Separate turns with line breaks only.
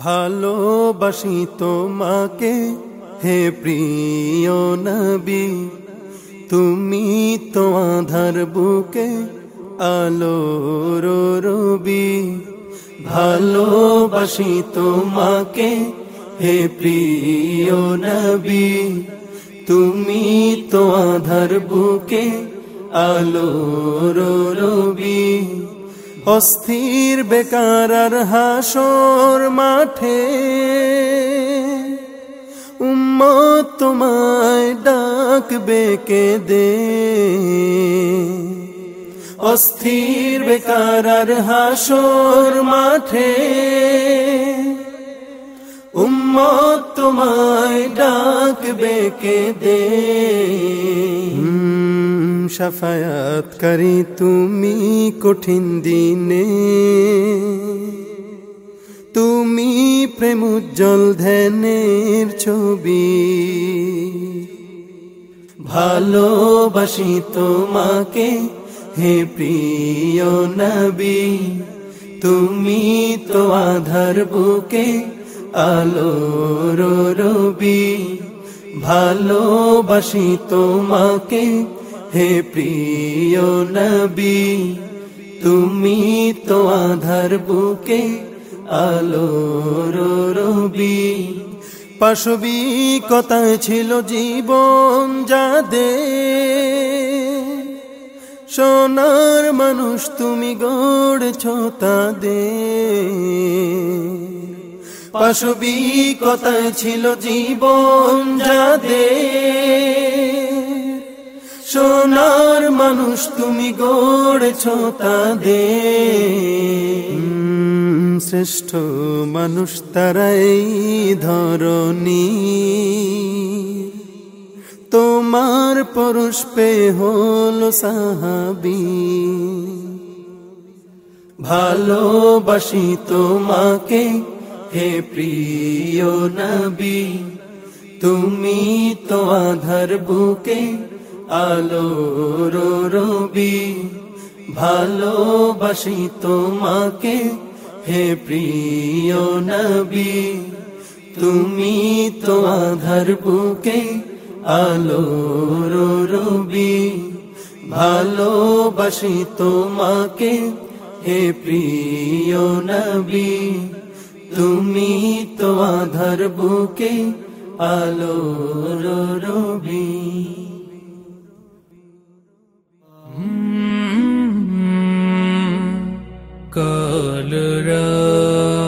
ভালোবাসি তোমাকে, হে প্রিয় নবী। তুমি তো আধার বুকে আলোর রবি। ভালোবাসি তোমাকে, হে প্রিয় নবী। তুমি তো আধার বুকে আলোর রবি। অস্থির বেকার হাসর মাঠে। উম্মত তোমায় ডাকবে কে দে অস্থির বেকার হাসর মাঠে। উম্মত তোমায় ডাকবে কে দে সাফায়াত করি তুমি কঠিন দিনে। তুমি প্রেম উজ্জ্বল ধ্যানের ছবি। ভালোবাসি তোমাকে, হে প্রিয় নবী। তুমি তো আধার বুকে আলোর রবি। ভালোবাসি তোমাকে হে প্রিয় নবী, তুমি তো আধার বুকে আলোর রবি। পাশবি কথায় ছিল জীবন যাদে সোনার মানুষ তুমি গড়েছ তাদের। পাশবি কথায় ছিল জীবন যাদের। সোনার মানুষ তুমি গড়েছ তাদের। শ্রেষ্ঠ মানুষ তারাই ধরনী তোমার পরশ পে হল সাহাবি। ভালোবাসি তোমাকে, হে প্রিয় নবী। তুমি তো আধার বুকে আলোর রবি, ভালোবাসি তোমাকে। হে প্রিয় নবী, তুমি তো আধার বুকে আলোর রবি। ভালোবাসি তোমাকে, হে প্রিয় নবী। তুমি তো আধার বুকে আলোর রবি।
कालरा।